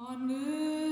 On the.